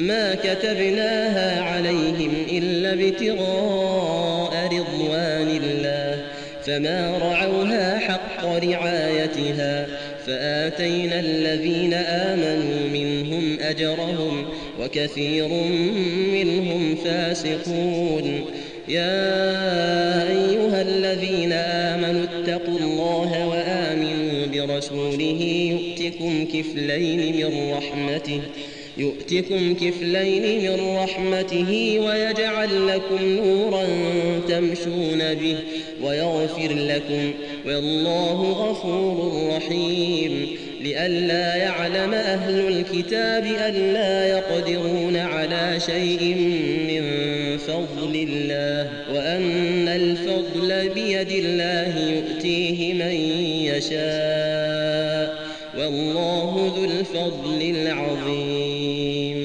ما كتبناها عليهم إلا ابتغاء رضوان الله. فما رعوها حق رعايتها. فآتينا الذين آمنوا منهم أجرهم وكثير منهم فاسقون. يا أيها الذين آمنوا اتقوا الله وآمنوا برسوله يؤتكم كفلين من رحمته يؤتكم كفلين من رحمته ويجعل لكم نورا تمشون به ويغفر لكم والله غفور رحيم لئلا يعلم أهل الكتاب ألا يقدرون على شيء من فضل الله وأن الفضل بيد الله يؤتيه من يشاء الله ذو الفضل العظيم.